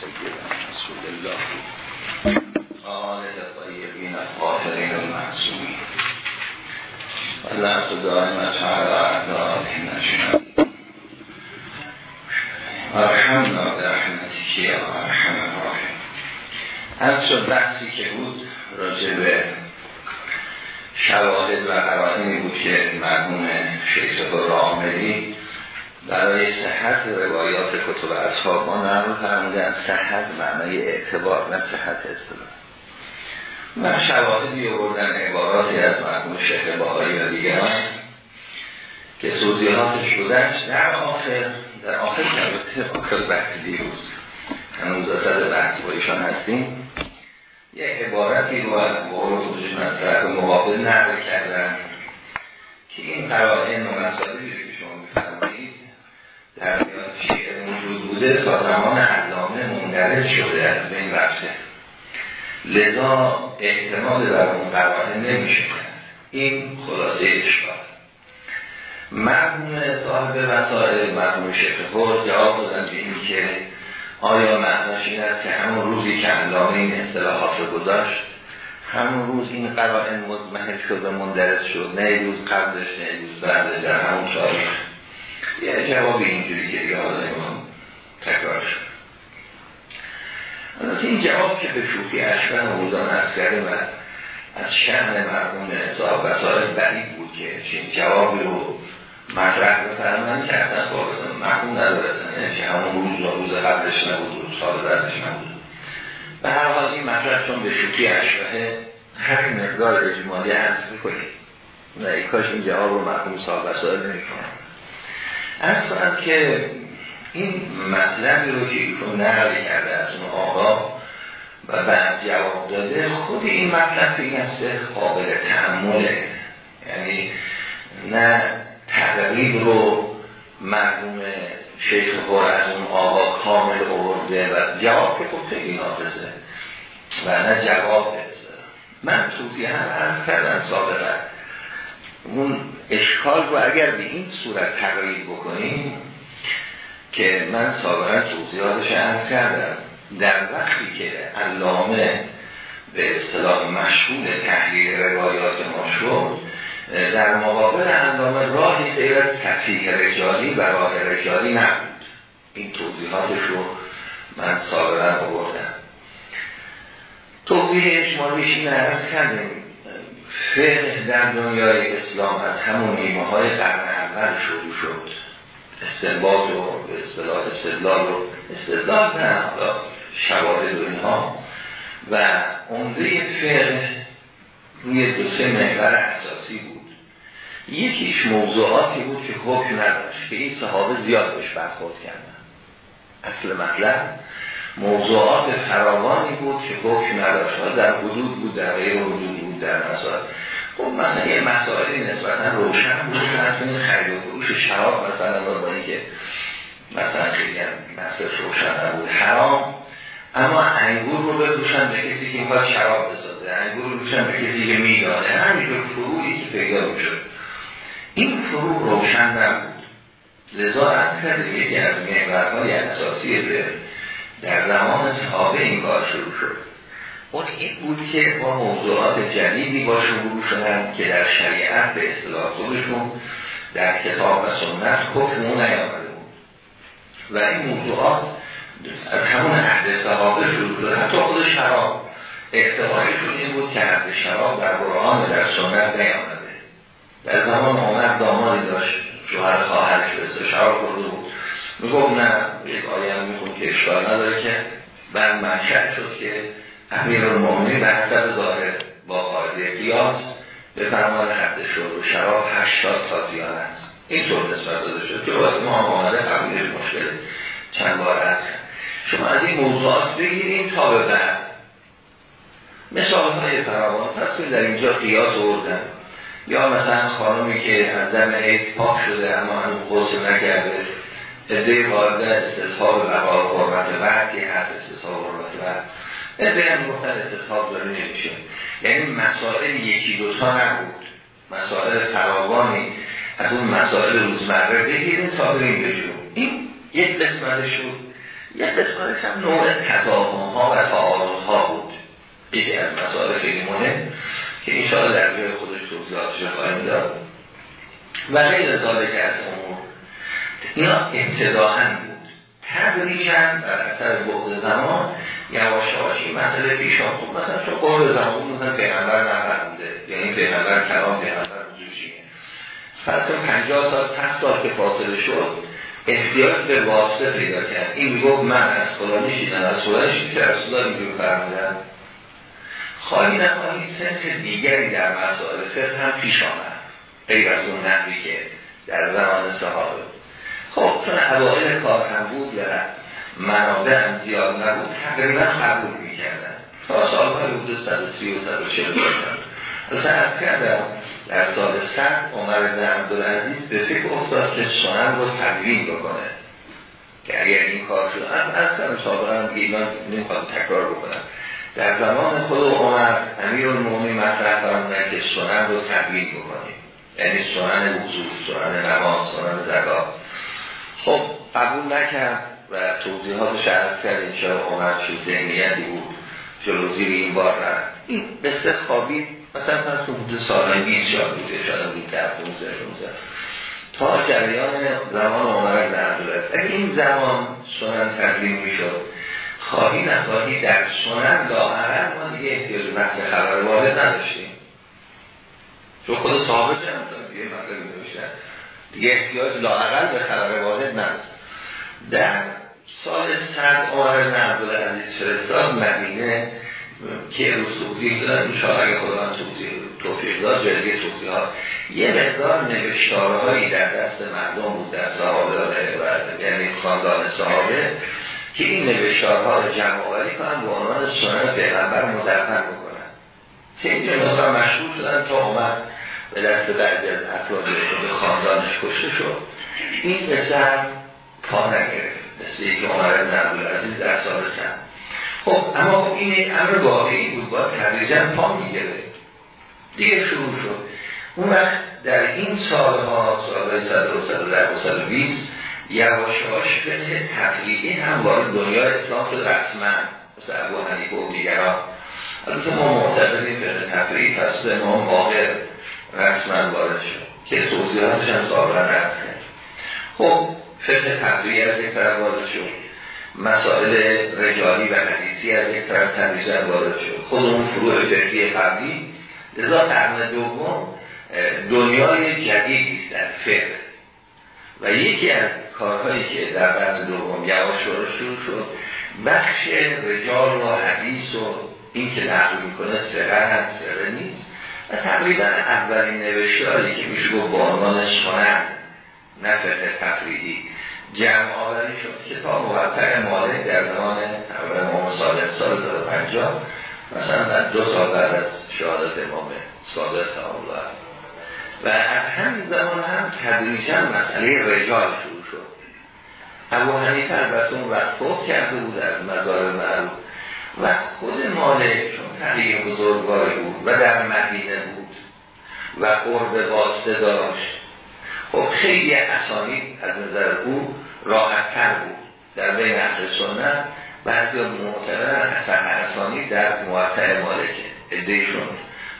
سیدنا رسول الله. آله طیبین الطاهرین المعصومین. و لعب دائمت على اعدائهم اجمعین. ارحمنا برحمتك یا ارحم الراحمین. از شد بحثی که بود راجع شواهد و قرائنی بود که مرموم شیخ راملی برای صحت روایات کتب اصحاب ما نقل فرمودن صحت معنای اعتبار نه صحت اصطلاح. و شواهدی آوردن عباراتی از مرحوم شیخ باهایی و دیگران که توضیحاتش بودنش. در آخر در آخر که آخر بحث دیروز هنوز اصد بحث با ایشان هستیم یه عبارتی رو از قول خودشون از طرف مقابل نقل کردن که این قرائن و مسائلی که در شیعه موجود بوده تا زمان علامه مندرج شده از بین رفته. لذا احتمال در اون قرائن نمیشه این خلاصه اشکال. مرموم صاحب وسائل مرموم شیخ خود جواب دادن به این که آیا معناش این است که همون روزی که علامه این اصطلاحات رو گذاشت همون روز این قرائن مزمحل شد و مندرس شد نه روز قبلش نه روز بعدش در همون تاریخ. یه جواب اینجوری که یاد امام تکرار شد. این جواب که به شوخی اشبه موزان از کرده و از شهن مرموم صاحب وسائل بعید بود که چین جوابی رو مطرح بفرمانی که اصلا خواستم محکوم ندارستن یعنی که همون روز و روز قبلش نبود روز سال بعدش نبود. به هر حال این مطرح چون به شوخی اشبه هر مقدار اجمالی عرض می‌کنید و ای کاش این جواب رو محکوم صاحب وسائل نمی کنم از کنم که این مطلبی رو که ایشون نقل کرده از اون آقا و بعد جواب داده خود این مطلب این است قابل تعمله یعنی نه تقریب رو مرحوم شیخ خور از اون آقا کامل آورده و جواب که خب خیلی نافذه و نه جواب. من توضیح هم عرض کردم سابقا اون اشکال رو اگر به این صورت تقریب بکنیم که من سابقا توضیحاتش عرض کردم در وقتی که علامه به اصطلاح مشهول تحلیل روایات ما شد در مقابل علامه راهی غیر از تصحیح رجالی و راه رجالی نبود. این توضیحاتش رو من سابقا آوردم. توضیح اجمالیش این عرض کردیم فقه در دنیای اسلام از همون نیمه های قرن اول شروع شد. استنباط و اصطلاح استدلال رو استدلال نه حالا شواهد و و عمده فقه روی دو سه محور اساسی بود. یکیش موضوعاتی بود که حکم نداشت که این صحابه زیاد بهش برخورد کردن. اصل مطلب موضوعات فراوانی بود که حکم نداشت. در حدود بود در غیر حدود بود. در مسائل. خب مثلا یه مسائلی نسبتا روشن بود. که این خرید و فروش شراب مثلا با که مثلا خیلی مسئله روشن نبود. حرام. اما انگور رو بپوشن به کسی که این شراب بسازه. انگور رو بپوشن به کسی که میدانه همینجور فروعی که پیدا می‌شد. این فروع روشن نبود. لذا از کرده یکی از محورهای اساسی به در زمان صحابه این کار شروع شد. اون این بود که با موضوعات جدیدی با شروع شدن که در شریعت به اصطلاح خودشون در کتاب و سنت حکم اون نیامده بود. و این موضوعات از همون عهد صحابه شروع شده حتی خود شراب اعتبارشون این بود که عهد شراب در قرآن و در سنت نیامده. در زمان عمر دامادی داشت شوهر خواهر شده شراب خورده بود. میگم نه یک آیه هم میخون که اشکال نداره که بعد منشأ شد که امیر المومنی حسب ظاهر با قاعده قیاس به فرمان حد شد و شراب هشتاد تا زیان است. این طور نسبت داده شد که وقت ما هم آمده قبولش مشکل چند بار است. شما از این موضوعات بگیریم تا به بعد. مثال های فراوان. پس در اینجا قیاس آوردن. یا مثلا خانمی که از دم عید پاک شده اما هنوز غسل نکرده ادهی وارد استصحاب بقای قربت بعد که هست استصحاب قربت بعد. ادهی هم گفتن استصحاب داره نمیشه یعنی مسائل یکی دوتا نبود. مسائل فراوانی از اون مسائل روزمره بگیریم تا بریم بجون این یک قسمتش بود. یه قسمتش هم نوع تضاهم ها و تعارض ها بود. یکی از مسائل خیلی مهم که این شاید در جای خودش توضیحاتش خواهیم داد. و غیر که از امور اینا ابتداعا بود. تدریجا در اثر بعد زمان یواش یواش این مسئله پیش آمد. مثلا چون قرب زمان مثلا پیغمبر نفرمونده یعنی پیغمبر کلام پیغمبر وجودشیه فرض 50 سال 100 سال که فاصله شد احتیاج به واسطه پیدا کرد. این می‌گفت من از فلانی شیدم از فلانی که رسول الله اینجور فرمودن. خواهی نخواهی سنت دیگری در مسائل فقه هم پیش آمد. غیر از اون نحوی که در زمان صحابه. خب چون اوائل کار هم بود و منابع هم زیاد نبود تقریبا قبول می‌کردن. تا سالهای حدود 130 و 140 باشن. مثلا از کردم در سال سن عمر بن عبدالعزیز به فکر افتاد که سنن رو تدوین بکنه. که اگر این کار شد از کنم سابقا هم ایمان نمی‌خواد تکرار بکنم در زمان خود عمر امیر المومی مطرح فرمودن که سنن رو تدوین بکنیم. یعنی سنن وضوع سنن نماز سنن زکات. خب قبول نکرد و توضیحات شرط کرد این چرا عمر چه ذهنیتی بود جلوزیر این بار رفت. این قصه خوابید مثلا پس حدود سال 20 شاد بوده شاید بود در 15 16 تا جریان زمان عمر بن عبدالعزیز. اگه این زمان سنن تدوین می‌شد خواهی نخواهی در سنن لاغرن ما دیگه احتیاج بحث خبر وارد نداشتیم. چون خود صحابه چند دیگه مطلبی نوشتن دیگه احتیاج لاغرن به خبر وارد نداشت در سال سرد عمر بن عبدالعزیز فرستاد مدینه که روز توضیح دادن این اگه توضیح توفیق داد جلگه توضیح ها. یه مقدار نوشتارهایی در دست مردم بود در صحابه یعنی خاندان صحابه که این نوشتارها رو جمع آوری کنن به عنوان سنن پیغمبر مدفن بکنن. که اینجا مشهور شدن تا اومد. به دست بعضی از افراد به خاندانش کشته شد. این پسر پا نگرفت. مثل یک عمر بن عبدالعزیز در سال سن. خب اما خب این امر واقعی بود. باید تدریجا پا میگره دیگه شروع شد. اون وقت در این سالها سالهای 110 و 120 یواشاش به تفریقی هم وارد دنیا اسلام شد. رسما مثل ابو حنیفه و دیگران. البته ما معتبریم به تفریقی پس ما واقع رسما وارد شد. که توضیحاتش هم سابقا رسم کرد. خب فقه تفریقی از یک طرف وارد شد. مسائل رجالی و حدیثی از یک طرف تدریجا وارد شد. خود اون فروع فقهی قبلی. لذا قرن دوم دنیای جدیدی است در فقه. و یکی از کارهایی که در قرن دوم یواش شروع شد بخش رجال و حدیث و این که نقل می‌کنه سره هست سره نیست. و تقریبا اولین نوشتاری که میشه گفت با عنوان شانه نفق تفریدی جمع آوری شد کتاب موقع مالک در زمان امام صادق سال 150 مثلا در دو سال بعد از شهادت امام صادق الله و از همین زمان هم تدریجا مسئله رجال شروع شد. ابو حنیفه البته اون وقت فوق کرده بود از مزار معروف. و خود مالک چون تقییم بزرگواری بود و در مدینه بود و قرب واسطه داشت خب خیلی اسانی از نظر او راحت تر بود در بین اهل سنت. بعضی معتبر اصلا اسانی در موطع مالکه ادهشون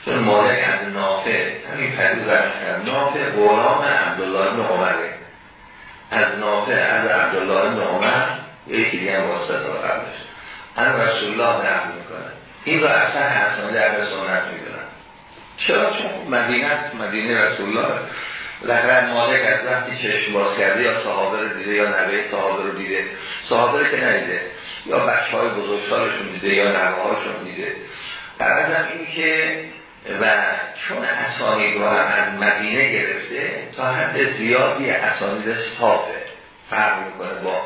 چون مالک از نافع همین پدیز از نافع غلام عبدالله بن عمره. از نافع از عبدالله بن عمر یکی دیگه واسطه رو هم رسول الله نقل می‌کنه. این را اصلا حسنه در سنت می‌دونن. چرا؟ چون مدینه مدینه رسول الله بالاخره مالک از وقتی چشم باز کرده یا صحابه رو دیده یا نوه صحابه رو دیده. صحابه رو که ندیده. یا بچه های بزرگسالشون دیده یا نوه هاشون دیده هم این که و چون اسانید رو هم از مدینه گرفته تا حد زیادی اسانید صافه. فرق می‌کنه با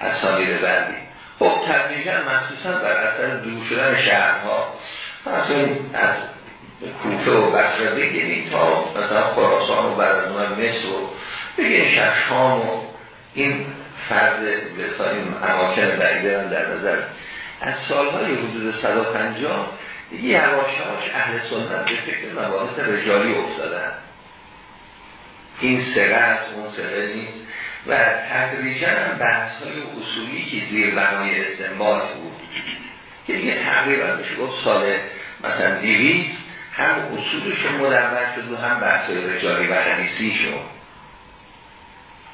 اسانید بعدی. خب تدریجا مخصوصا بر اثر دور شدن شهرها. مثلا از کوفه و بسره بگیرید تا مثلا خراسان و بعد از مصر و بگیرید شام و این فرد بساییم اماکن بعیده در نظر. از سالهای حدود 150 دیگه یواشاش اهل سنت به فکر مباحث رجالی افتادن. این سره است اون سره نیست. و تدریجا هم بحث های اصولی که زیر بنای استنباط بود که دیگه تقریبا میشه گفت سال مثلا دیویز هم اصولش مدون شد و هم بحث رجالی و حدیثی شد.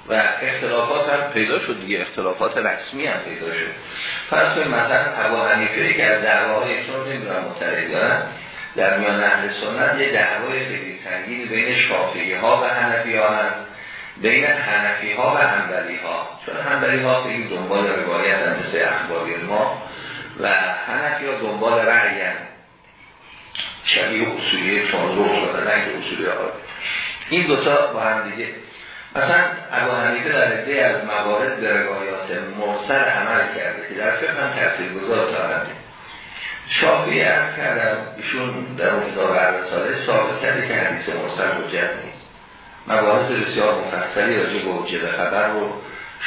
و اختلافات هم پیدا شد دیگه اختلافات رسمی هم پیدا شد. فرض کنید مثلا ابو حنیفه که از دعواهای چون نمی‌دونم دارن در میان اهل سنت یه دعوای خیلی سنگین بین شافعی ها و حنفی ها هست. بین حنفی ها و حنبلی ها چون حنبلی ها خیلی دنبال روایت هم مثل اخباری ما و حنفی ها دنبال رعی هم شبیه اصولی چون رو دادن که اصولی ها این دوتا با هم دیگه. مثلا ابو حنیفه در عده از موارد به روایات مرسل عمل کرده که در فقه هم تاثیر گذار دارد شافعی ارز کردم ایشون در اون کتاب ساله ثابت کرده که حدیث مرسل حجت نیست. مباحث بسیار مفصلی راجع به حجت خبر رو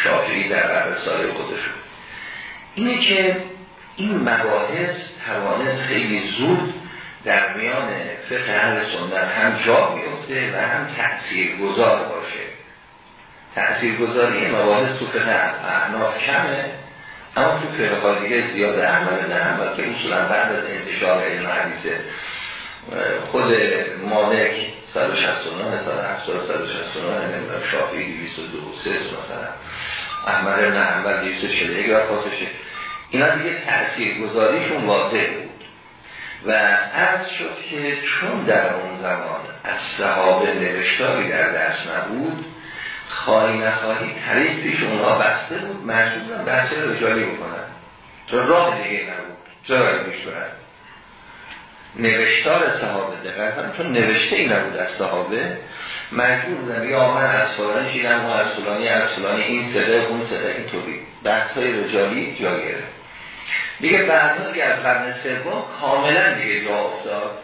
شافعی در ساله خودشون اینه که این مباحث توانست خیلی زود در میان فقه اهل سنت هم جا میفته و هم تأثیر گذار باشه. تأثیر گذاری مباحث تو فقه احناف کمه اما تو فقه دیگه زیاده احمد نه هم که اصولا بعد از انتشار علم حدیث خود مالک 169 170 169 نمی‌دونم شافعی 202 مثلا احمد نه حنبل 241 و خاطشه اینا دیگه تأثیر گذاریشون واضح بود. و عرض شد که چون در اون زمان از صحابه نوشتاری در دست نبود خواهی نخواهی طریق پیش اونها بسته بود مجبورن بحث رجالی بکنن. چون راه دیگه نبود. چرا پیش نوشتار صحابه دقیق هم چون نوشته ای نبود از صحابه. مجبور بودن یا من از فلان شیدم و از فلانی از فلانی این صده اون صده اینطوری بحث های رجالی جا دیگه بعدا دیگه از قرن سوم کاملا دیگه جا افتاد.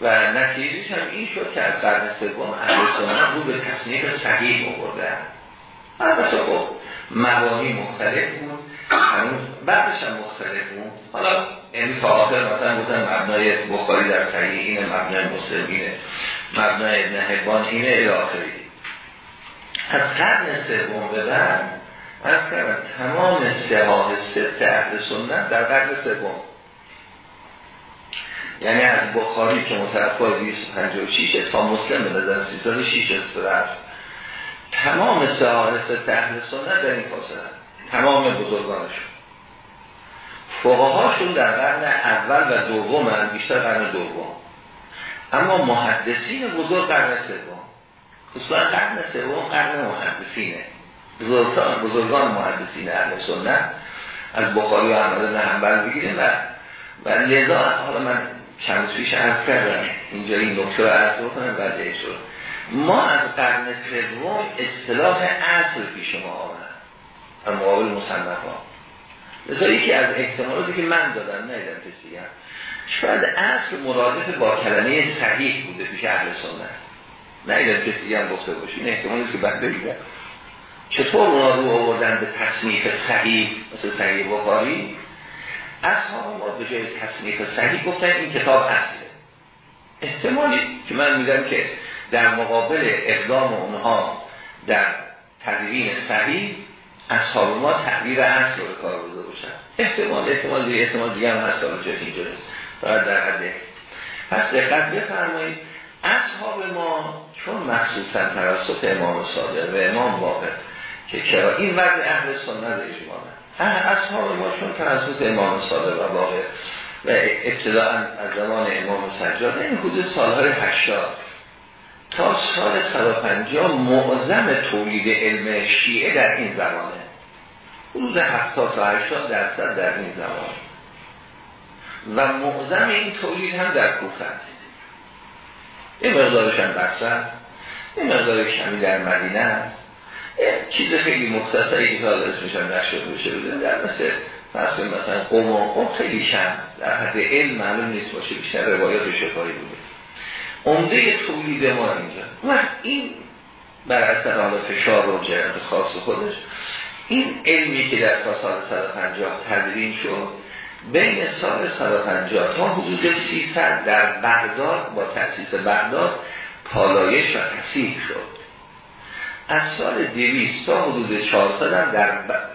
و نتیجهش هم این شد که از قرن سوم اهل سنت رو به تصنیف صحیح آوردن. البته خب مبانی مختلف بود. هنوز بعدش هم مختلف بود. حالا یعنی تا آخر مثلا بودن مبنای بخاری در صحیح اینه مبنای مسلم اینه مبنای ابن حبان اینه الاخری از قرن سوم به بعد از کردم تمام سهاه ست اهل سنت در قرن سوم. یعنی از بخاری که متوفای 256 تا مسلم به نظر 306 رفت تمام سهارست اهل سنت در این فاصله. تمام بزرگانشون. فقهاشون در قرن اول و دوم هم بیشتر قرن دوم. اما محدثین بزرگ قرن سوم. خصوصا قرن سوم قرن محدثینه. بزرگان, بزرگان محدثین اهل سنت از بخاری و احمد بن حنبل بگیریم و و لذا حالا من چند پیش عرض کردم. اینجا این نکته رو عرض بکنم بعد شد. ما از قرن سوم اصطلاح اصل پیش ما آمد. از مقابل مصنف ها مثلا یکی از احتمالاتی که من دادم نیدم کسی شاید اصل مرادف با کلمه صحیح بوده پیش اهل سنت. نیدم کسی هم گفته باشی. این احتمالی که بعد بگیرم چطور اونا رو آوردن به تصنیف صحیح؟ مثل صحیح بخاری؟ اصحاب ما به جای تصنیف صحیح گفتن این کتاب اصله. احتمالی که من میدم که در مقابل اقدام اونها در تدوین صحیح اصحاب ما تغییر اصل رو کار بوده باشن. احتمال احتمال دیگه احتمال دیگه هم هست حالا جای اینجا باید در حده پس دقت بفرمایید. اصحاب ما چون مخصوصا توسط امام صادق و امام واقع که چرا این وضع اهل سنت اجماعه اصحاب ما چون توسط امام صادق و واقع و ابتداعا از زمان امام سجاد این حدود سالهای 80 تا سال 150 معظم تولید علم شیعه در این زمانه. حدود 70 تا 80 درصد در این زمان و معظم این تولید هم در کوفه است. این مقدارش هم بسر این مقدار کمی در مدینه است. چیز خیلی مختصری که حالا اسمش هم نشد بشه بودن در مثل مثلا قوم و قوم خیلی کم در حد علم معلوم نیست باشه بیشتر روایات شفایی بوده. عمده تولید ما اینجا. و این بر اثر حالا فشار و جهت خاص خودش این علمی که در سال 150 تدرین شد بین سال 150 تا حدود 300 در بغداد با تأسیس بغداد پالایش و تصیح شد. از سال دویست تا حدود 400 هم در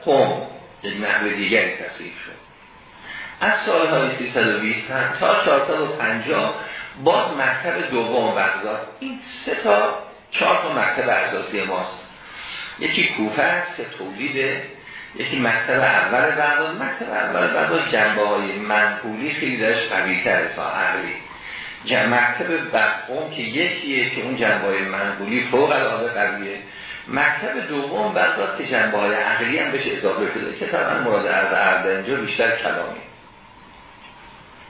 قوم یک نحو دیگری تصریف شد. از سالهای 320 تا 450 باز مکتب دوم بغداد. این سه تا چهار تا مکتب اساسی ماست. یکی کوفه است که تولیده یکی مکتب اول بغداد. مکتب اول بغداد جنبه های منقولی خیلی داشت قوی تر عقلی مکتب بقوم که یکیه که اون جنبه های منقولی فوق العاده قویه. مکتب دوم بغداد که جنبه های عقلی هم بهش اضافه شده. که طبعا مراد از عرض اینجا بیشتر کلامی.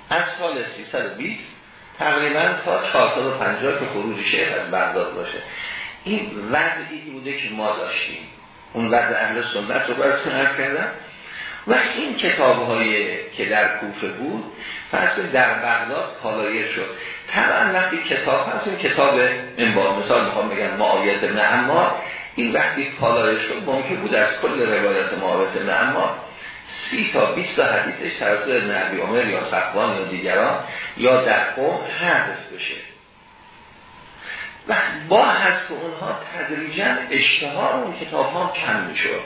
از سال 320 تقریبا تا 450 که خروج شیخ از بغداد باشه. این وضعی بوده که ما داشتیم. اون وضع اهل سنت رو برسن کردم. و این کتاب که در کوفه بود فرض در بغداد پالایه شد. طبعا وقتی کتاب هست این کتاب این با مثال می‌خوام بگم معاویت ابن اما این وقتی پالایه شد ممکن بود از کل روایت معاویت ابن اما سی تا 20 تا حدیثش توسط ابن عبی عمر یا صفوان یا دیگران یا در قوم حذف بشه. و با حذف اونها تدریجا اشتهار اون کتاب ها کم می‌شد.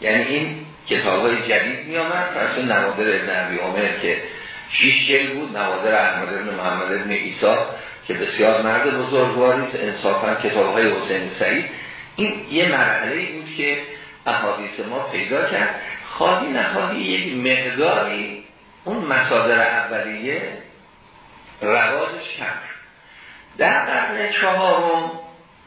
یعنی این کتاب های جدید می آمد فرسون نوادر ابن عبی عمر که شیش جل بود نوادر احمد ابن محمد ابن ایسا که بسیار مرد بزرگواری انصافا کتاب های حسین سعید. این یه مرحله بود که احادیث ما پیدا کرد. خواهی نخواهی یک مقداری اون مصادر اولیه رواجش کم در قرن چهارم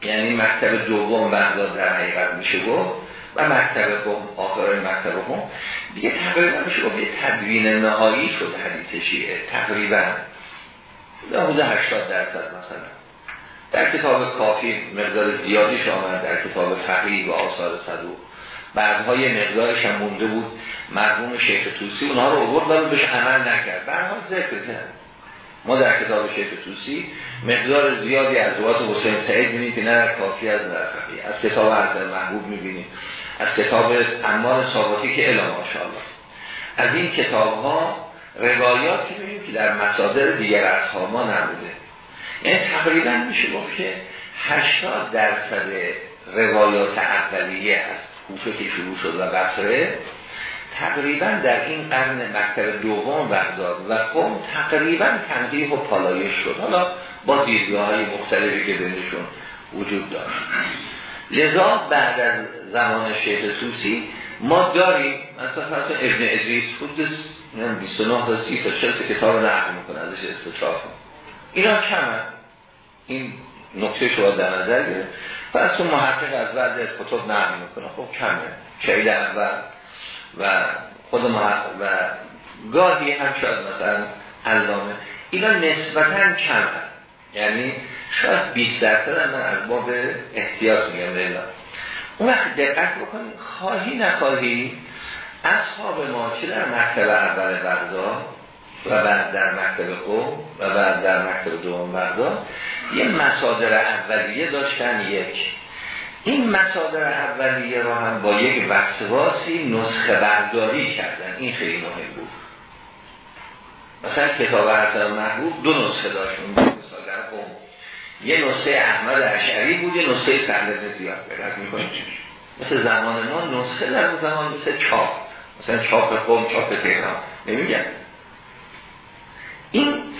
یعنی مکتب دوم بغداد در حقیقت میشه گفت و مکتب قوم آخر مکتب قوم دیگه تقریبا میشه گفت یه تدوین نهایی شد حدیث شیعه تقریبا. حدود 80 درصد مثلا. در کتاب کافی مقدار زیادیش آمد در کتاب فقیه و آثار صدوق. بعدهای مقدارش هم مونده بود. مرحوم شیخ توسی اونها رو آورد ولی بهش عمل نکرد. برها ذکر کرد ما در کتاب شیخ توسی مقدار زیادی از روات حسین سعید می‌بینیم که نه در کافی از در از کتاب عرض محبوب می‌بینیم. از کتاب امال ثابتی که الا ماشاءالله. از این کتاب ها روایاتی می‌بینیم که در مصادر دیگر اصحاب ما نبوده. یعنی تقریبا میشه گفت که 80 درصد روایات اولیه است کوفه که شروع شد و بصره تقریبا در این قرن مکتب دوم بغداد و قوم تقریبا تنقیح و پالایش شد. حالا با دیدگاه های مختلفی که بینشون وجود داشت. لذا بعد از زمان شیخ سوسی ما داریم مثلا فرض ابن ادریس خود 29 تا 30 تا 40 کتاب نقل می‌کنه ازش استطراف اینا کمه. این نکته شما در نظر گرفت. پس اون محقق از بعد از کتب نقل می‌کنه. خب کمه. شهید اول و خود محقق و گاهی هم شاید مثلا علامه. اینا نسبتا کمه. یعنی شاید 20 درصد من از باب احتیاط میگم لیلا اون وقت دقت بکنید خواهی نخواهی اصحاب ما چه در مکتب اول بغداد؟ و بعد در مکتب قوم و بعد در مکتب دوم بغداد. یه مصادر اولیه داشتن یک. این مصادر اولیه را هم با یک وسواسی نسخه برداری کردن. این خیلی مهم بود. مثلا کتاب حسن محبوب دو نسخه داشت. مصادر قوم. یه نسخه احمد اشعری بود یه نسخه سهل زیاد. برد می‌کنیم مثل زمان ما نسخه در زمان مثل چاپ. مثلا چاپ قوم چاپ تهران. نمیگن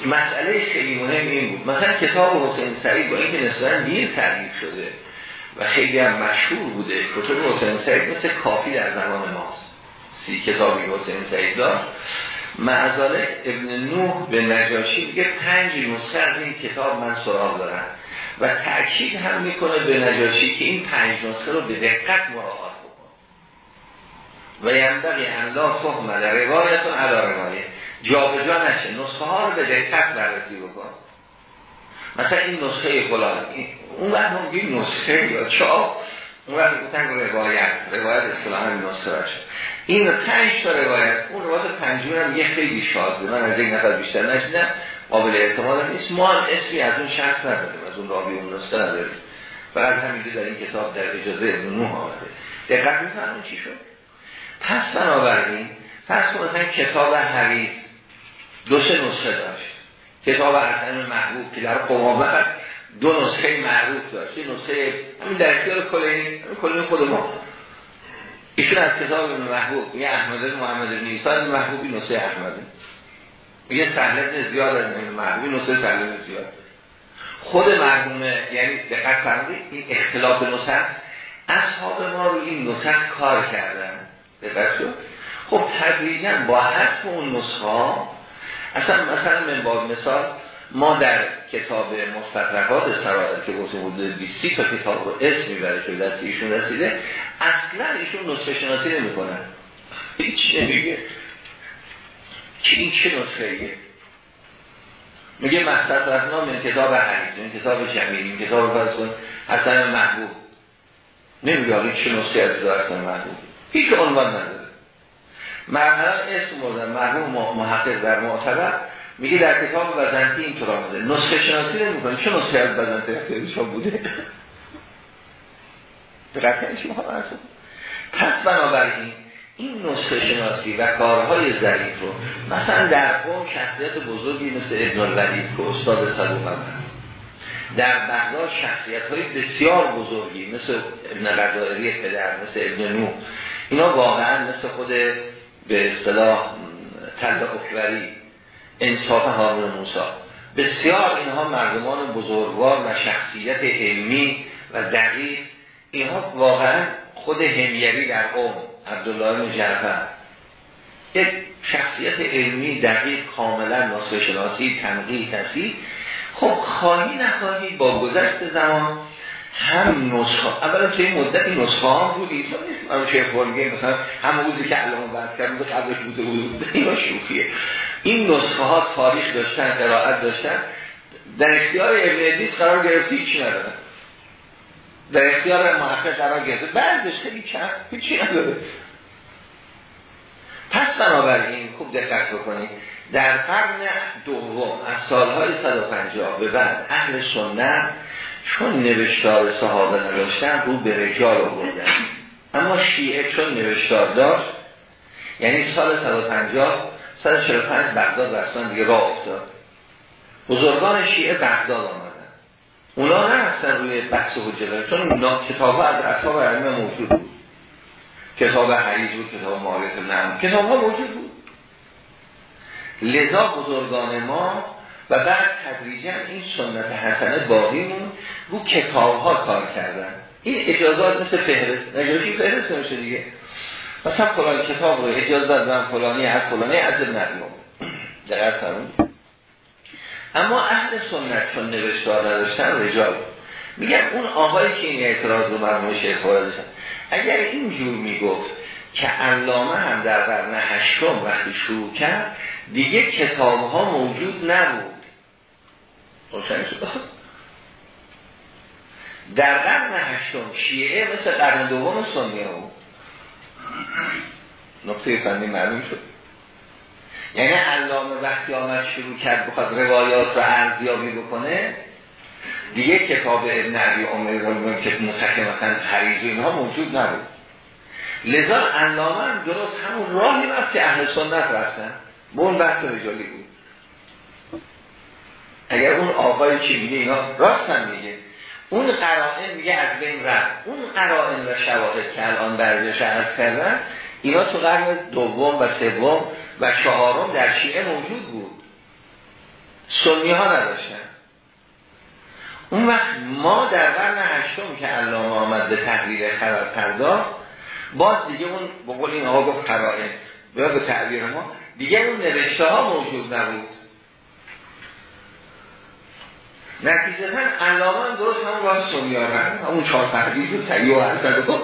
مسئله خیلی مهم این بود. مثلا کتاب حسین سعید با اینکه نسبتا دیر تعریف شده و خیلی هم مشهور بوده کتاب حسین سعید مثل کافی در زمان ماست. سی کتابی حسین سعید داشت. معذاله ابن نوح به نجاشی میگه پنج نسخه از این کتاب من سراغ دارم و تأکید هم می‌کنه به نجاشی که این پنج نسخه رو به دقت مراعات بکن. و ینبغی الله فهم در روایتون علا روایت. جا به جا نشه نسخه ها رو به دقت بررسی بکن. مثلا این نسخه فلان اون وقت هم نسخه یا چاپ اون وقت گفتن روایت روایت اصطلاحا نسخه باشه این پنج تا روایت اون روایت پنجم هم یه خیلی شازده من از یک نفر بیشتر نشیدم قابل اعتماد نیست. ما هم اسمی از اون شخص نداریم از اون راوی اون نسخه نداریم. فقط همینجور در این کتاب در اجازه ابن نوح آمده. دقت میفهمون چی شد؟ پس بنابراین پس مثلا کتاب حریف دو سه نسخه داشت. کتاب حسن محبوب که در قوامت دو نسخه معروف داشت. نسخه همین در اختیار کلینی کلینی خود ما. ایشون از کتاب محبوب یه احمد محمد بن عیسی محبوبی نسخه احمده یه سهلت زیاد از محبوبی نسخه سهلت زیاد. خود مرحوم یعنی دقت فرمودید این اختلاف نسخ اصحاب ما رو این نسخ کار کردن. دقت شد؟ خب تدریجا با حذف اون نسخه اصلا مثلا من با مثال ما در کتاب مستطرقات سرائر که گفتیم حدود 20 تا کتاب رو اسم می‌بره که دست ایشون رسیده اصلا ایشون نسخه شناسی نمی کنن هیچ نمیگه. که این چه نسخه میگه مستطرقنا من کتاب حدیث این کتاب جمیل این کتاب فرض کن حسن محبوب. نمیگه حالا چه نسخه از حسن محبوب. هیچ عنوان نداره. مرحلا اسم مردن مرحوم محقق در معتبر میگه در کتاب وزنتی اینطور آمده. نسخه شناسی نمی‌کنه چه نسخه از وزنتی اختیارشا بوده؟ دقیقا شما پس بنابراین این نسخه شناسی و کارهای ظریف رو مثلا در قوم شخصیت بزرگی مثل ابن الولید که استاد صدوق هم در بغداد شخصیت های بسیار بزرگی مثل ابن غزائری پدر مثل ابن نو اینا واقعا مثل خود به اصطلاح تلد اکبری انصاف هارون موسا بسیار اینها مردمان بزرگوار و شخصیت علمی و دقیق. اینها واقعا خود همیری در قوم عبدالله جعفر. یک شخصیت علمی دقیق کاملا نسخه شناسی تنقیح تصیح خب خواهی نخواهی با گذشت زمان هم نسخه اولا توی مدت نسخه ها بود ایسا نیست. من چه فرمگه مثلا همه روزی که علامه بحث کرد بود قبلش بوده بود. اینا شوخیه. این نسخه ها تاریخ داشتن قرائت داشتن. در اختیار ابن قرار گرفتی هیچی نداره. در اختیار محقق قرار گرفته بعدش خیلی چند هیچی نداره. پس بنابراین خوب دقت بکنید در قرن دوم از سالهای 150 به بعد اهل سنت چون نوشتار صحابه نداشتن رو به رجال آوردن. اما شیعه چون نوشتار داشت یعنی سال 150 145 بغداد رستان دیگه راه افتاد. بزرگان شیعه بغداد آمدن. اونا نرفتن روی بحث حجت چون کتاب از اصحاب علم موجود بود. کتاب حریز بود کتاب معارف نم کتاب ها موجود بود. لذا بزرگان ما و بعد تدریجا این سنت حسنه باقی مون رو کتاب ها کار کردن. این اجازات مثل فهرست. نجاشی فهرست نمیشه دیگه؟ مثلا فلان کتاب رو اجازت من فلانی از فلانی از ابن دقیق فرمون اما اهل سنت چون نوشتار نداشتن رجال. میگن اون آقایی که این اعتراض رو مرموم شیخ داشتن اگر اینجور می‌گفت که علامه هم در قرن هشتم وقتی شروع کرد دیگه کتاب ها موجود نبود. روشن شد. در قرن هشتم شیعه مثل قرن دوم سنیه بود نقطه فنی معلوم شد. یعنی علامه وقتی آمد شروع کرد بخواد روایات رو ارزیابی بکنه دیگه کتاب ابن عبی عمر که نسخه مثلا حریز و اینها موجود نبود. لذا علامه درست همون راهی رفت که اهل سنت رفتن. به اون بحث رجالی بود. اگر اون آقای چی میگه اینا راست هم میگه. اون قرائن میگه از بین رفت. اون قرائن و شواهد که الان برزش عرض کردن اینا تو قرن دوم و سوم و چهارم در شیعه موجود بود. سنی ها نداشتن. اون وقت ما در قرن هشتم که علامه آمد به تحریر خبر پرداخت باز دیگه اون بقول این آقا گفت قرائن. یا به تعبیر ما. دیگه اون نوشته ها موجود نبود. نتیجه علامه هم درست هم راه ها همون چهار تحریر رو تحریر و حسد و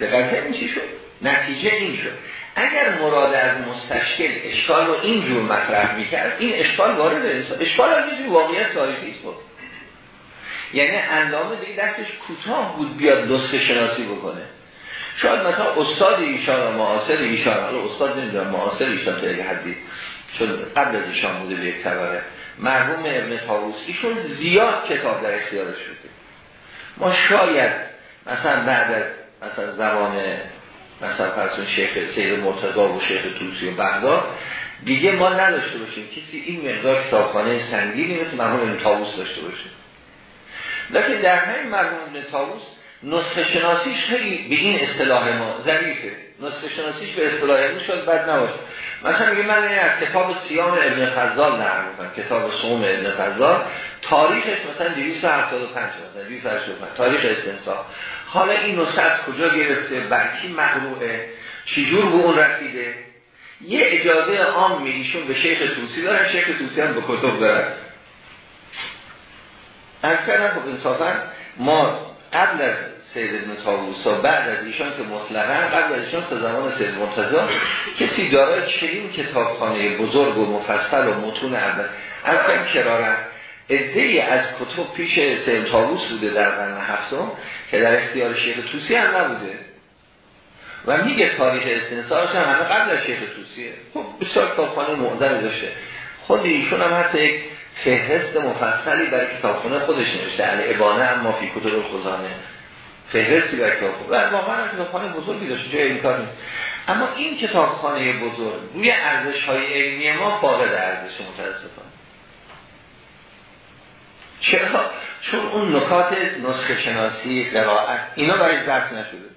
دقیقه این چی شد؟ نتیجه این شد. اگر مراد از مستشکل اشکال رو اینجور مطرح می‌کرد این اشکال وارد انسان اشکال هم یه واقعیت تاریخی بود یعنی علامه دیگه دستش کوتاه بود بیاد نسخه شناسی بکنه. شاید مثلا استاد ایشان و معاصر ایشان. حالا استاد نمی‌دونم معاصر ایشان تا یک حدی چون قبل از ایشان بوده به یک طبقه مرحوم ابن طاووس ایشون زیاد کتاب در اختیارش شده. ما شاید مثلا بعد از مثلا زمان مثلا فرسون شیخ سید مرتضا و شیخ توسی و بغداد دیگه ما نداشته باشیم. کسی این مقدار کتابخانه سنگینی مثل مرحوم ابن تاووس داشته باشه. لیکن در همین مرحوم ابن تاووس نسخه شناسیش خیلی به این اصطلاح ما ظریفه نسخه شناسیش به اصطلاح ما شد بد نباشه. مثلا میگه من کتاب سیام ابن فضال می‌کنم کتاب سوم ابن فضال. تاریخش مثلا 275 مثلا 285 تاریخ استنساخ. حالا این نسخه کجا گرفته؟ برکی مقروعه چجور به اون رسیده؟ یه اجازه عام میگیشون به شیخ توسی دارن شیخ توسی هم به کتب دارن. از کردن خب انصافا ما قبل از سید ابن و بعد از ایشان که مطلقا قبل از ایشان تا زمان سید مرتضا کسی دارای چنین کتابخانه بزرگ و مفصل و متون اول. از کم کرارن ادهی از کتب پیش سید تاووس بوده در قرن هفتم که در اختیار شیخ توسی هم نبوده. و میگه تاریخ استنسارش هم همه قبل از شیخ توسیه خب بسیار کتابخانه معظمی داشته. خود ایشون هم حتی یک فهرست مفصلی برای کتابخانه خودش نوشته. علی ابانه هم ما فی کتب خزانه فهرستی کتابخانه و واقعا کتابخانه بزرگی داشته جای این کار نیست. اما این کتابخانه بزرگ روی ارزش های علمی ما فاقد ارزش متاسفانه. چرا؟ چون اون نکات نسخه شناسی قرائت اینا برای درس نشده.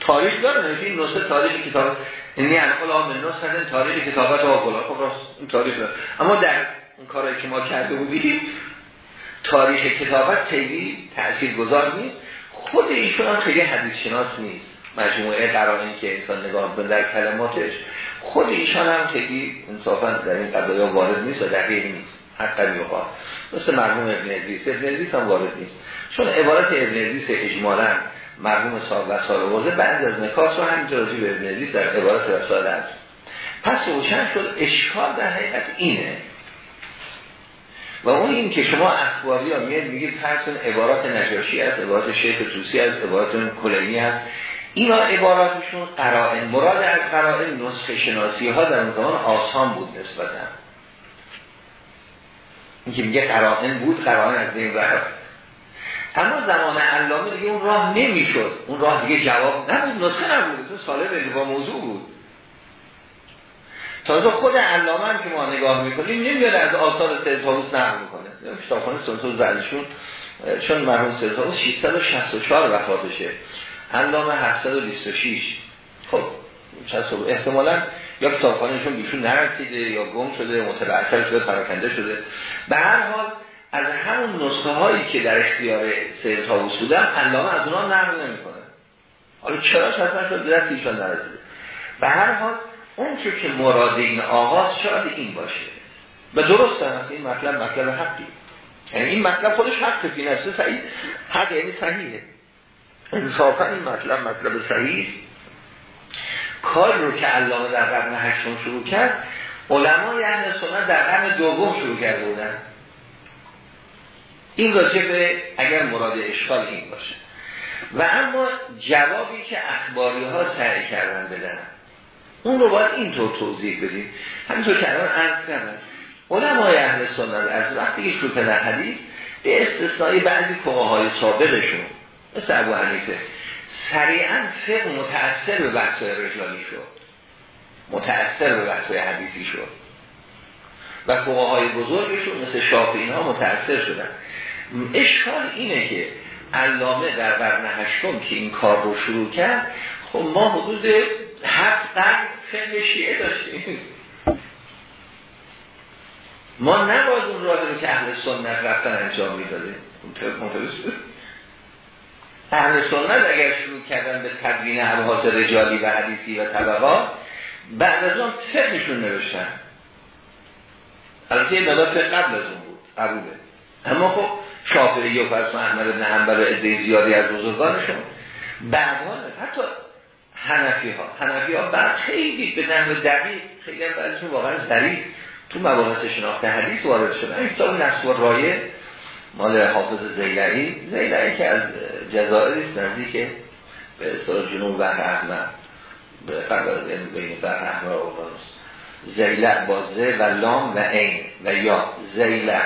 تاریخ داره این نسخه تاریخ کتاب یعنی انقل آمن نسخه تاریخ کتابت آقلا خب راست تاریخ داره. اما در اون کارهایی که ما کرده بودیم تاریخ کتابت خیلی تأثیر گذار نیست. خود ایشون هم خیلی حدیث شناس نیست. مجموعه قرائنی که انسان نگاه به در کلماتش. خود ایشان هم خیلی انصافا در این قضایا وارد نیست و دقیق نیست. حقا می‌خواد مثل مرحوم ابن ادریس. ابن ادریس هم وارد نیست. چون عبارت ابن ادریس اجمالا مرحوم سال و سال ورده بعد از نکاس رو همینجا راجع به ابن ادریس در عبارت رسال هست پس روشن شد اشکال در حقیقت اینه و اون این که شما اخباری ها میاد میگید فرسون عبارات نجاشی است عبارات شیخ توسی است عبارات کلینی هست. اینا عباراتشون قرائن. مراد از قرائن نسخه شناسی ها در اون زمان آسان بود نسبتا. این که میگه قرائن بود قرائن از بین رفت. اما زمان علامه دیگه اون راه نمی‌شد. اون راه دیگه جواب نبود نسخه نبود. ساله با موضوع بود. تازه خود علامه هم که ما نگاه می‌کنیم نمیاد از آثار سید طاووس نقل می‌کنه. کتابخانه طاووس بعدشون چون مرحوم سید طاووس 664 وفاتشه. علامه 726 خب احتمالا یا کتابخانهشون بیشون نرسیده یا گم شده متبعثر شده پراکنده شده. به هر حال از همون نسخه هایی که در اختیار سید طاووس بودن علامه از اونها نقل نمی‌کنه. حالا چرا شاید شد دست ایشان نرسیده؟ به هر حال اون که مراد این آغاز شاید این باشه. و درست هست این مطلب مطلب حقی. یعنی این مطلب خودش حق فی نفسه صحیح. حق یعنی صحیحه. انصافا این مطلب مطلب صحیح. کار رو که علامه در قرن هشتم شروع کرد علمای اهل سنت در قرن دوم شروع کرده بودن. این راجع اگر مراد اشکال این باشه. و اما جوابی که اخباری ها سعی کردن بدن. اون رو باید اینطور توضیح بدیم. همینطور که الان عرض کردن علمای اهل سنت از وقتی که شروع در حدیث به استثنای بعضی های سابقشون مثل ابو حنیفه سریعا فقه متأثر به بحثای رجالی شد. متأثر به بحثای حدیثی شد. و های بزرگشون مثل شافعی ها متأثر شدن. اشکال اینه که علامه در قرن هشتم که این کار رو شروع کرد خب ما حدود هفت قرن فقه شیعه داشتیم. ما نباید اون راه رو که اهل سنت رفتن انجام می‌داده. اهل سنت اگر شروع کردن به تدوین ابحاث رجالی و حدیثی و طبقات بعد از اون فقهشون نوشتن. البته یه مدار قبل از اون بود قبوله. اما خب شافعی و فرس احمد بن حنبل و زیادی از بزرگانشون بعدها حتی حنفی ها حنفی ها بعد خیلی به نحو دقیق خیلی هم بعدشون واقعا ظریف تو مباحث شناخت حدیث وارد شده. این کتاب نصف و رایه مال حافظ زیلعی. زیلعی که از جزائر است نزدیک به اصطلاح جنوب بحر احمر. به فرق بین بحر و اقیانوس. زیلع با ز و لام و عین و یا. زیلع.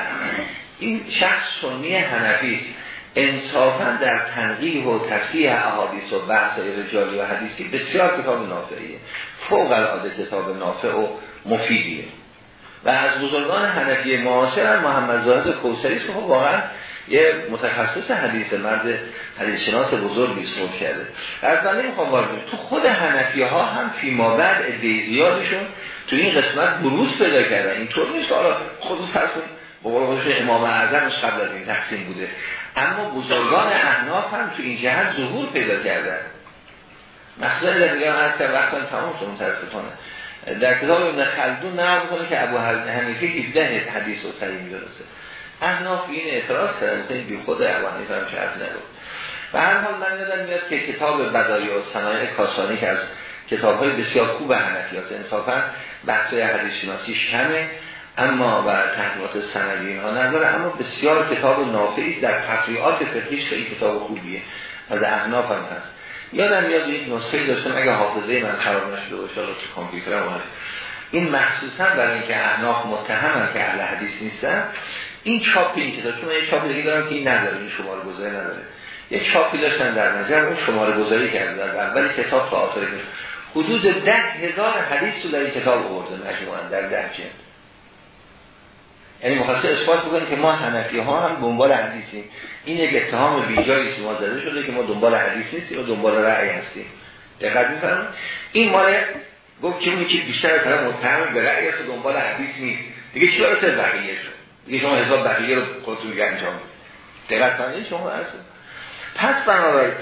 این شخص سنی حنفی انصافا در تنقیح و تصحیح احادیث و بحث رجالی و حدیثی بسیار کتاب نافعیه. فوق العاده کتاب نافع و مفیدیه. و از بزرگان حنفی معاصر محمد زاهد کوسری که خب واقعا یه متخصص حدیث مرد حدیث شناس بزرگی صحبت کرده. از بنده می‌خوام وارد تو خود حنفی ها هم فیما بعد ادهی زیادشون تو این قسمت بروز پیدا کردن. اینطور نیست حالا خود فرض با خودش امام اعظمش قبل از این تقسیم بوده. اما بزرگان احناف هم تو این جهت ظهور پیدا کردن. مثلا در هست که وقتا تمام شد متاسفانه. در کتاب ابن خلدون نقل کنه که ابو حنیفه 17 حدیث و صحیح می‌دونسته. احناف این اعتراض کردن بی خود ابو حنیفه هم شرط نبود. و هر حال من یادم میاد که کتاب بدایی و صنایع کاسانی که از کتاب های بسیار خوب حنفیات انصافا بحث های حدیث شناسی کمه اما و تحقیقات سندی اینها نداره اما بسیار کتاب نافعی در تفریعات فقهیش خیلی کتاب خوبیه. از احناف هم هست. یادم میاد یک نسخه داشتم. اگه حافظه من خراب نشده باشه تو کامپیوترم این مخصوصا برای اینکه احناف متهمن که اهل حدیث نیستن این چاپی این که داشتم یه چاپی دیگه دارم که این نداره این شماره گذاری نداره. یه چاپی داشتن در نظر اون شماره گذاری کرده در اولی کتاب تا آخر. حدود ده هزار حدیث رو در این کتاب آورده مجموعا در ده جلد. یعنی مخصوص اثبات بکنیم که ما حنفی ها هم دنبال حدیثیم این یک اتهام بیجایی ما زده شده که ما دنبال حدیث نیستیم و دنبال رأی هستیم. دقت می‌فرمایید؟ این مال گفت که اونی که بیشتر طرف متهم به رأی است دنبال حدیث نیست. دیگه چی برای بقیه شد؟ دیگه شما حساب بقیه رو خودتون انجام دقت کنید شما اصلا پس بنابراین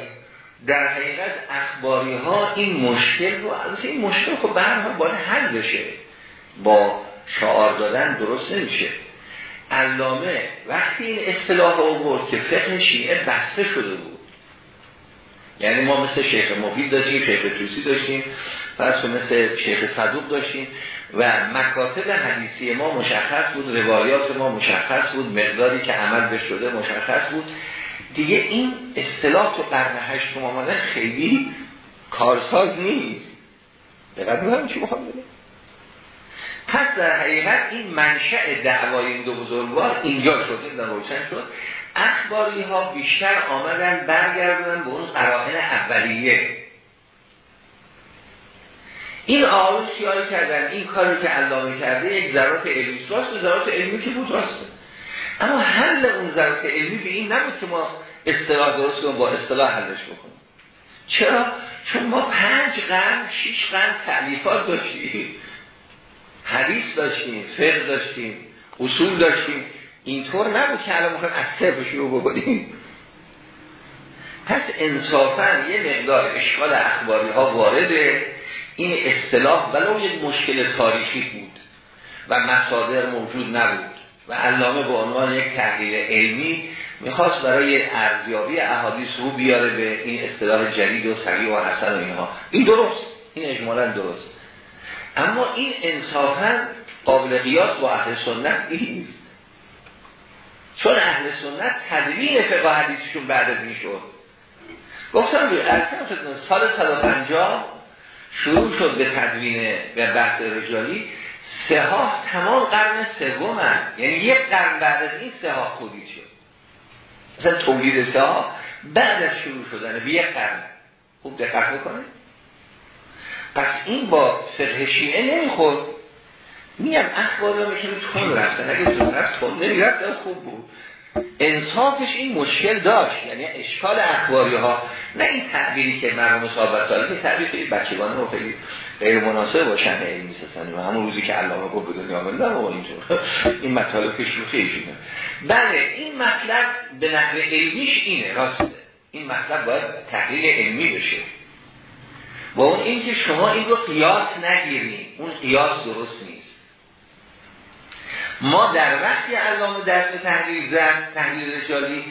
در حقیقت اخباری ها این مشکل رو البته این مشکل خب به هر باید حل بشه. با شعار دادن درست نمیشه. علامه وقتی این اصطلاح آورد که فقه شیعه بسته شده بود. یعنی ما مثل شیخ مفید داشتیم شیخ توسی داشتیم فرض مثل شیخ صدوق داشتیم و مکاتب حدیثی ما مشخص بود روایات ما مشخص بود مقداری که عمل به شده مشخص بود. دیگه این اصطلاح تو قرن هشتم آمده خیلی کارساز نیست. دقیق میگم چی بگم؟ پس در حقیقت این منشأ دعوای این دو بزرگوار اینجا شد این روشن شد. اخباری ها بیشتر آمدن برگردن به اون قرائن اولیه. این آقایون سیاری کردن این کاری که علامه کرده یک ذرات علمی راست و ذرات علمی که بود راسته اما حل اون ذرات علمی به این نبود که ما اصطلاح درست کنیم با اصطلاح حلش بکنیم. چرا؟ چون ما پنج قرن شیش قرن تعلیفات داشتیم. حدیث داشتیم فقه داشتیم اصول داشتیم. اینطور نبود که الان می‌خوایم از صفر شروع بکنیم. پس انصافا یه مقدار اشکال اخباری ها وارده. این اصطلاح ولو یک مشکل تاریخی بود و مصادر موجود نبود و علامه به عنوان یک تغییر علمی می‌خواست برای ارزیابی احادیث رو بیاره به این اصطلاح جدید و صحیح و حسن و اینها. این درست. این اجمالا درست. اما این انصافا قابل قیاس با اهل سنت نیست. چون اهل سنت تدوین فقه حدیثشون بعد از این شد. گفتم روی سال 150 شروع شد به تدوین به بحث رجالی. سهاه تمام قرن سوم یعنی یک قرن بعد از این سهاه خودی شد. مثلا تولید سهاه بعد از شروع شدن به یک قرن. خوب دقت بکنه پس این با فقه شیعه نمی‌خورد. میم اخبار رو میشه تون رفتن. اگه رفت تون نمی‌رفت خوب بود. انصافش این مشکل داشت. یعنی اشکال اخباری ها نه این تعبیری که مرحوم صاحب سالی که تعبیر خیلی بچگانه و خیلی غیر مناسب باشن علمی سستنی و همون روزی که علامه گفت به دنیا آمده و اینجور این مطالب که ایشونه بله این مطلب به نحو علمیش اینه راسته این مطلب باید تحلیل علمی بشه. با اون اینکه شما این رو قیاس نگیرید اون قیاس درست نیست. ما در وقتی علامه دست به تحلیل زد تحلیل رجالی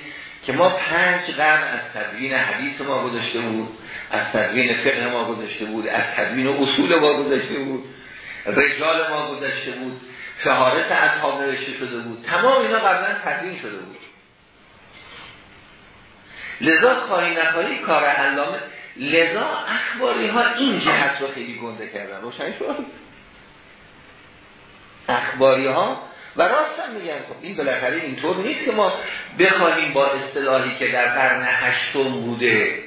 که ما پنج قرن از تدوین حدیث ما گذاشته بود از تدوین فقه ما گذاشته بود از تدوین اصول ما گذاشته بود رجال ما گذاشته بود شهارت اصحاب نوشته شده بود. تمام اینا قبلا تدوین شده بود. لذا خواهی نخواهی کار علامه لذا اخباری ها این جهت رو خیلی گنده کردن روشن شد؟ اخباری ها و راست هم میگن خب این بالاخره اینطور نیست که ما بخواهیم با اصطلاحی که در قرن هشتم بوده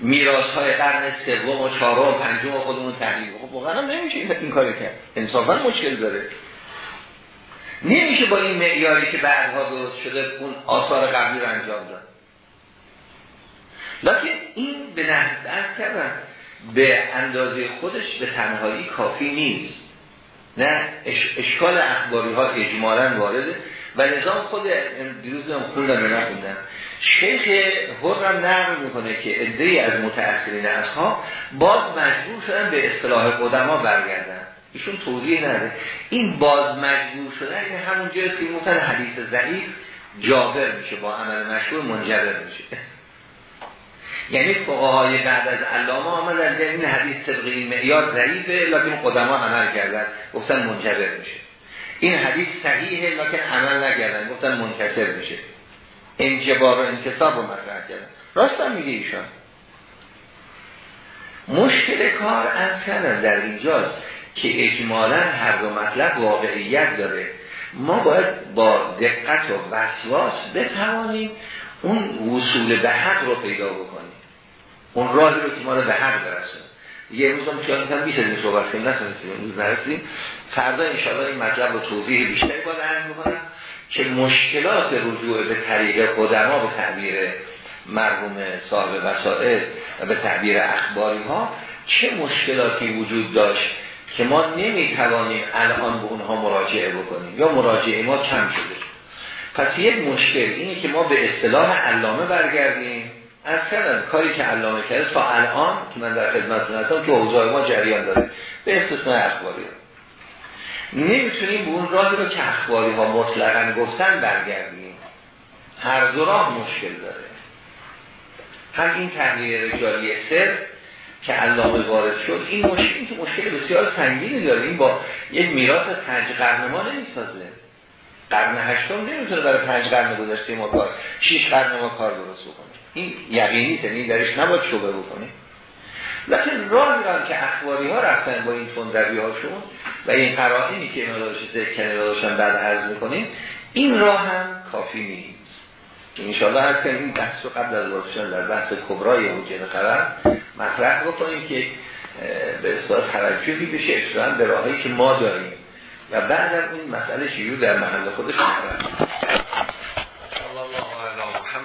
میراث های قرن سوم و چهارم و پنجم خودمون تحلیل خب واقعا نمیشه این کاری کرد. انصافا مشکل داره. نمیشه با این معیاری که بعدها درست شده اون آثار قبلی رو انجام داد. لکن این به نحو درست کردن به اندازه خودش به تنهایی کافی نیست. نه اشکال اخباری ها اجمالا وارده. و نظام خود دیروز هم خوندم یا نخوندم شیخ هم نقل می‌کنه که عده از متأثرین ها باز مجبور شدن به اصطلاح قدما برگردن. ایشون توضیح نده این باز مجبور شدن این همون جایی که حدیث ضعیف جابر میشه با عمل مشهور منجبر میشه. یعنی فقهای بعد از علامه آمدن در این حدیث طبق این معیار ضعیفه لکن قدما عمل کردن. گفتن منجبر میشه. این حدیث صحیحه لکن عمل نکردن. گفتن منکسر میشه. انجبار و انتصاب رو مطرح کردن. راست هم میگه ایشان. مشکل کار از کردن در اینجاست که اجمالا هر دو مطلب واقعیت داره. ما باید با دقت و وسواس بتوانیم اون وصول به حق رو پیدا بکنیم. اون راهی رو که ما رو به حق برسه. یه روز هم خیال می‌کنم بیشه این صحبت کنیم نتونستیم روز نرسیم فردا انشاءالله این مطلب رو توضیح بیشتری باید عرض می‌کنم که مشکلات رجوع به طریق قدما به تعبیر مرحوم صاحب وسائل و به تعبیر اخباری ها چه مشکلاتی وجود داشت که ما نمی‌توانیم الان به اونها مراجعه بکنیم یا مراجعه ما کم شده؟ پس یک مشکل اینه که ما به اصطلاح علامه برگردیم. از کردم کاری که علامه کرده تا الان که من در خدمتتون هستم که حوزه ما جریان داره. به استثناء اخباری. نمی‌تونیم به اون راهی رو که اخباری ها مطلقا گفتن برگردیم. هر دو راه مشکل داره. هم این تحلیل رجالی سر که علامه وارد شد این مشکلی که مشکل بسیار سنگینی داره. این با یک میراث پنج قرن ما نمی‌سازه. قرن هشتم نمی‌تونه برای پنج قرن گذشته ما کار شیش قرن ما کار درست بکنه. این یقینی یعنی درش نباید شبه بکنه. لیکن راه میرن که اخباری ها رفتن با این تندروی هاشون و این قرائنی که اینا داشت ذکر داشتن بعد عرض می‌کنیم این راه هم کافی نیست. انشاءالله هست که این بحث رو قبل از وارد در بحث کبرای حجت خبر مطرح بکنیم که به اصطلاح توجهی بشه اشتران به راهی که ما داریم. و بعد این مسئله شیوع در محل خودش مطرح